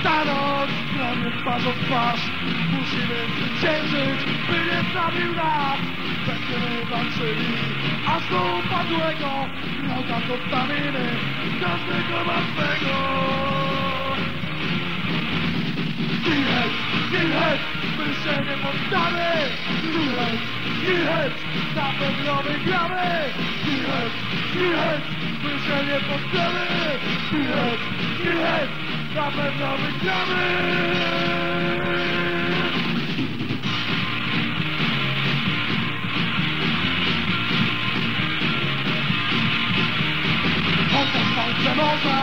Stanąć prawie twarzą w twarz Musimy zwyciężyć, by nie zabił nas. Będziemy walczyli, aż do upadłego Wroga dostawimy, każdego martwego Skinhead, skinhead, my się nie poddamy. Skinhead, skinhead, na pewno wygramy nie poddamy Skinhead, skinhead, na pewno wygramy. Chociaż słońce może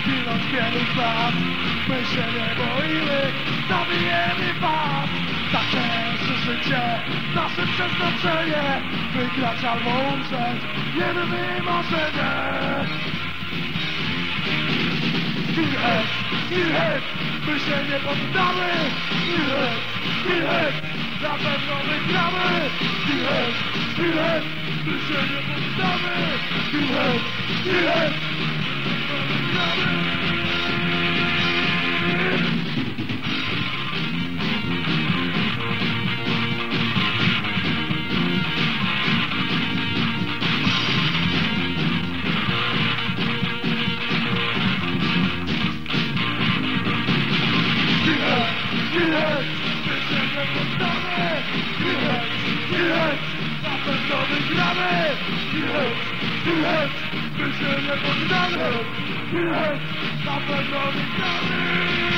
zginąć wielu z nas My się nie boimy, zabijemy was. Zaczęszy życie, nasze przeznaczenie Wygrać albo umrzeć, jedyne marzenie Skinhead, my się nie poddamy! Skinhead, skinhead, na pewno wygramy! Skinhead, skinhead, my się nie skinhead, Się nie poddamy Skinhead, skinhead, na pewno wygramy Skinhead, skinhead, my się nie poddamy Skinhead, na pewno wygramy